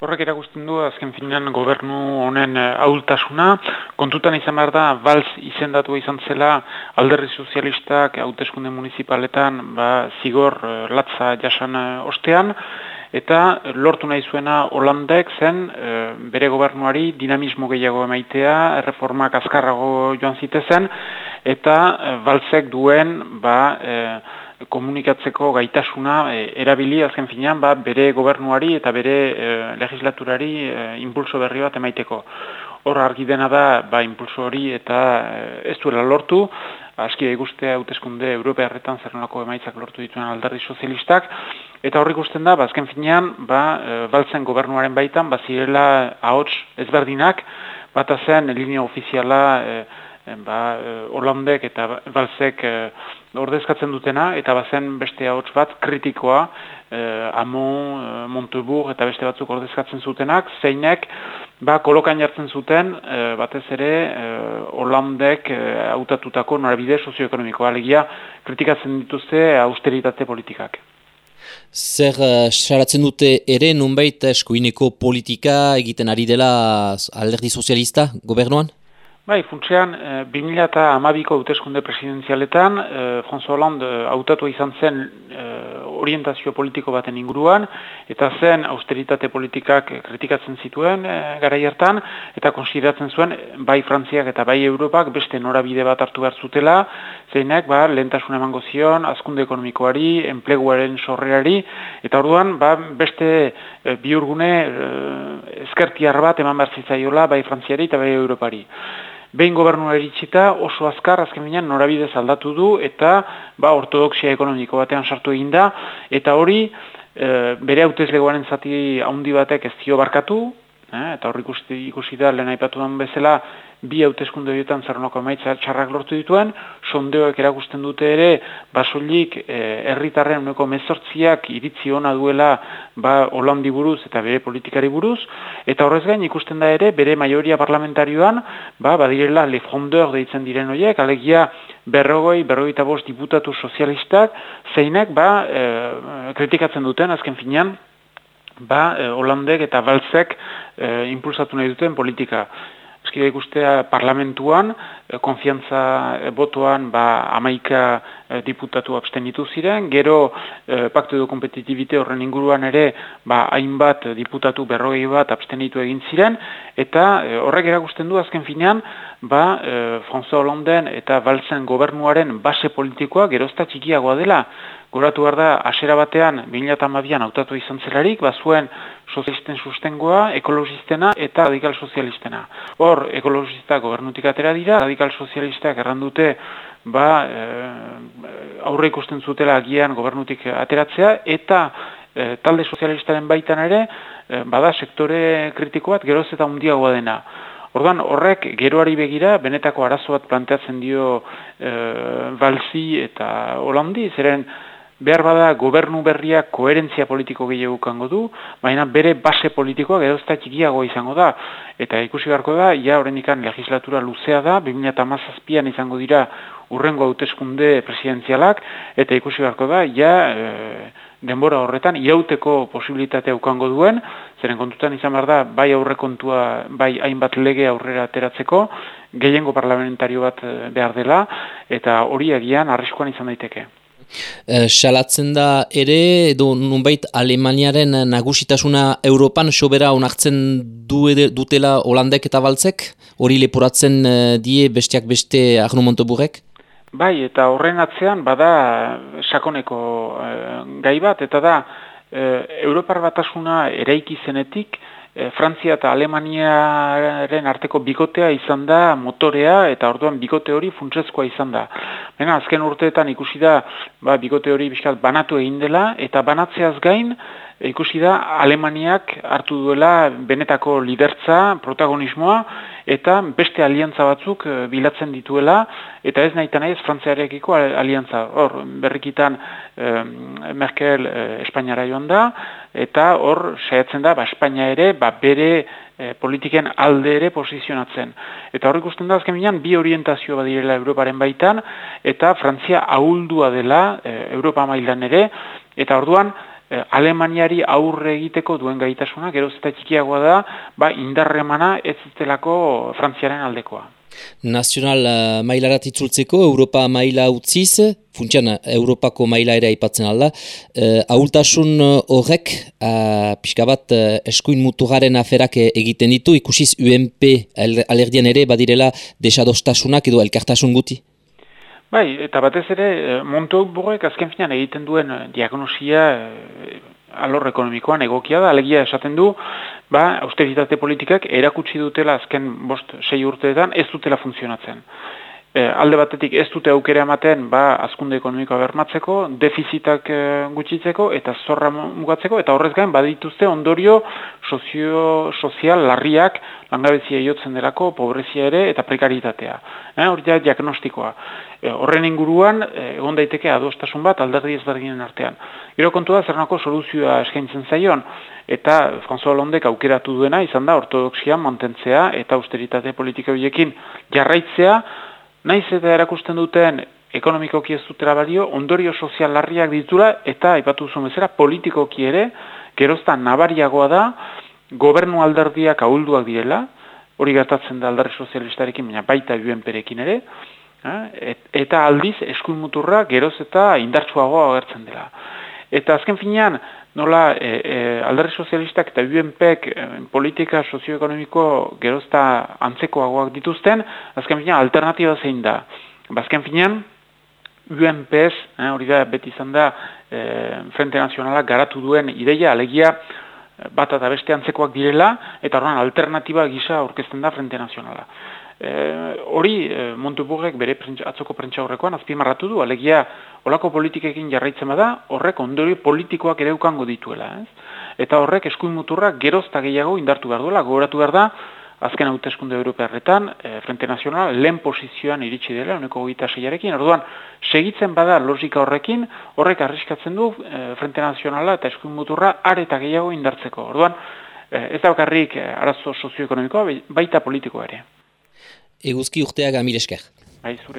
Horrek erakusten du azken finean gobernu honen eh, ahultasuna, kontutan izan behar da, balz izendatu izan zela alderri sozialistak hauteskunde municipaletan ba, zigor uh, latza jasan uh, ostean, eta lortu nahi zuena Holandek zen bere gobernuari dinamismo gehiago emaitea, erreformak azkarrago joan zitezen, eta uh, balzek duen ba, komunikatzeko gaitasuna e, erabili azken finean ba, bere gobernuari eta bere e, legislaturari e, impulso berri bat emaiteko. Hor argi dena da ba, impulso hori eta e, ez duela lortu, aski ikustea hauteskunde Europea erretan zer emaitzak lortu dituen aldarri sozialistak, eta hor ikusten da, ba, azken finean, ba, e, baltzen gobernuaren baitan, ba, zirela ahots ezberdinak, bat zen linea ofiziala e, ba, Holandek eta balzek ordezkatzen dutena, eta bazen beste hauts bat kritikoa, eh, Amon, eh, Montebourg eta beste batzuk ordezkatzen zutenak, zeinek ba, kolokan jartzen zuten, eh, batez ere, eh, Holandek eh, autatutako norabide sozioekonomikoa, alegia kritikatzen dituzte austeritate politikak. Zer uh, saratzen dute ere nunbait eskuineko politika egiten ari dela alderdi sozialista gobernuan? Bai, funtsean, e, 2008ko hauteskunde presidenzialetan, e, François Hollande eh, hautatu izan zen e, orientazio politiko baten inguruan, eta zen austeritate politikak kritikatzen zituen e, gara hartan, eta konsideratzen zuen, bai Frantziak eta bai Europak beste norabide bat hartu behar zutela, zeinek, ba, lehentasun emango zion, azkunde ekonomikoari, enpleguaren sorreari, eta orduan, ba, beste e, biurgune e, ezkertiar bat eman behar zitzaiola, bai Frantziari eta bai Europari behin gobernua eritxita oso azkar azken binean norabide aldatu du eta ba ortodoxia ekonomiko batean sartu egin da eta hori e, bere hautezlegoaren zati handi batek ez dio barkatu eh, eta hori ikusi, ikusi da lehen aipatu bezala bi hauteskunde horietan zerronoko emaitza txarrak lortu dituen, sondeoek erakusten dute ere, basolik eh, herritarren uneko mezortziak iritzi ona duela ba, Holandi buruz eta bere politikari buruz, eta horrez gain ikusten da ere, bere maioria parlamentarioan, ba, badirela le fondeur deitzen diren horiek, alegia berrogoi, berrogoi bost diputatu sozialistak, zeinek ba, e, kritikatzen duten, azken finean, ba, e, Holandek eta Balzek e, impulsatu nahi duten politika. Eskide ikustea parlamentuan, e, konfiantza botoan ba, amaika e, diputatu abstenitu ziren, gero e, paktu edo kompetitibite horren inguruan ere ba, hainbat diputatu berrogei bat abstenitu egin ziren, eta e, horrek erakusten du azken finean, ba, e, François Hollanden eta Balzen gobernuaren base politikoa gerozta txikiagoa dela, Goratu behar da, asera batean, 2008an autatu izan zelarik, bazuen sozialisten sustengoa, ekologistena eta radikal sozialistena. Hor, ekologista gobernutik atera dira, radikal sozialistak errandute, ba, e, aurre ikusten zutela agian gobernutik ateratzea, eta e, talde sozialistaren baitan ere, e, bada sektore kritiko bat, geroz eta undiagoa dena. Orduan horrek geroari begira benetako arazo bat planteatzen dio e, Balzi eta Holandi, zeren behar bada gobernu berriak koherentzia politiko gehiago du, baina bere base politikoa gerozta txikiago izango da. Eta ikusi beharko da, ja horrendikan legislatura luzea da, 2008an izango dira urrengo hauteskunde presidenzialak, eta ikusi beharko da, ja e, denbora horretan iauteko posibilitatea ukango duen, zeren kontutan izan behar da, bai aurrekontua, bai hainbat lege aurrera ateratzeko, gehiengo parlamentario bat e, behar dela, eta hori egian arriskoan izan daiteke. Eh, salatzen da ere, edo nunbait Alemaniaren nagusitasuna Europan sobera onartzen du dutela Holandek eta Baltzek? Hori leporatzen uh, die besteak beste Arno Montoburek? Bai, eta horren atzean bada sakoneko uh, gai bat, eta da uh, Europar batasuna eraiki zenetik, e, Frantzia eta Alemaniaren arteko bikotea izan da motorea eta orduan bikote hori funtsezkoa izan da. Baina azken urteetan ikusi da ba, bikote hori bizkat banatu egin dela eta banatzeaz gain ikusi da Alemaniak hartu duela benetako lidertza, protagonismoa eta beste aliantza batzuk eh, bilatzen dituela eta ez nahi nahi ez Frantziarekiko aliantza. Hor, berrikitan Merkel eh, Espainiara joan da eta hor saiatzen da ba, Espainia ere ba, bere eh, politiken alde ere posizionatzen. Eta hor ikusten da azken bi orientazio badirela Europaren baitan eta Frantzia ahuldua dela Europa mailan ere eta orduan Alemaniari aurre egiteko duen gaitasuna, geroz eta txikiagoa da, ba, indarremana ez zutelako Frantziaren aldekoa. Nazional uh, mailarat itzultzeko, Europa maila utziz, funtsian Europako maila ere aipatzen alda, uh, ahultasun horrek, uh, pixka bat uh, eskuin muturaren aferak egiten ditu, ikusiz UNP alerdian ere badirela desadostasunak edo elkartasun guti? Bai, eta batez ere, montu burrek azken finan egiten duen diagnosia alor ekonomikoan egokia da, alegia esaten du, ba, austeritate politikak erakutsi dutela azken bost sei urteetan ez dutela funtzionatzen. E, alde batetik ez dute aukera ematen ba, azkunde ekonomikoa bermatzeko, defizitak e, gutxitzeko eta zorra mugatzeko, eta horrez gain badituzte ondorio sozio, sozial larriak langabezia jotzen delako, pobrezia ere eta prekaritatea. E, hori da diagnostikoa. E, horren inguruan, egon daiteke adostasun bat alderdi ezberdinen artean. Gero kontua zernako soluzioa eskaintzen zaion, eta François Hollondek aukeratu duena izan da ortodoxia mantentzea eta austeritate politika horiekin jarraitzea, Naiz eta erakusten duten ekonomikoki ez dutera balio, ondorio sozial larriak ditura eta aipatu zuen bezala politikoki ere, geroztan nabariagoa da, gobernu alderdiak ahulduak direla, hori gertatzen da aldarri sozialistarekin, baina baita UNP-rekin ere, eh, eta aldiz eskuin muturra geroz eta indartsuagoa agertzen dela. Eta azken finean, nola e, e, alderri sozialistak eta UNPek e, politika sozioekonomiko gerozta antzekoagoak dituzten, azken finean alternatiba zein da. Ba, azken finean, UNPS, eh, hori da beti izan da, e, Frente Nazionalak garatu duen ideia, alegia bat eta beste antzekoak direla, eta horren alternatiba gisa aurkezten da Frente Nazionala. E, hori e, Monteburgek bere prentsa, atzoko prentsa horrekoan azpimarratu du, alegia olako politikekin jarraitzen bada, horrek ondori politikoak ere ukango dituela. Ez? Eta horrek eskuin muturra gerozta gehiago indartu behar duela, gogoratu behar da, azken hauteskunde Europearretan, e, Frente Nazional, lehen posizioan iritsi dela, honeko gita seiarekin, orduan, segitzen bada logika horrekin, horrek arriskatzen du e, Frente Nazionala eta eskuin muturra areta gehiago indartzeko. Orduan, e, ez daukarrik arazo sozioekonomikoa, baita politikoa ere. Eguzki urteaga mil esker. Bai, zure.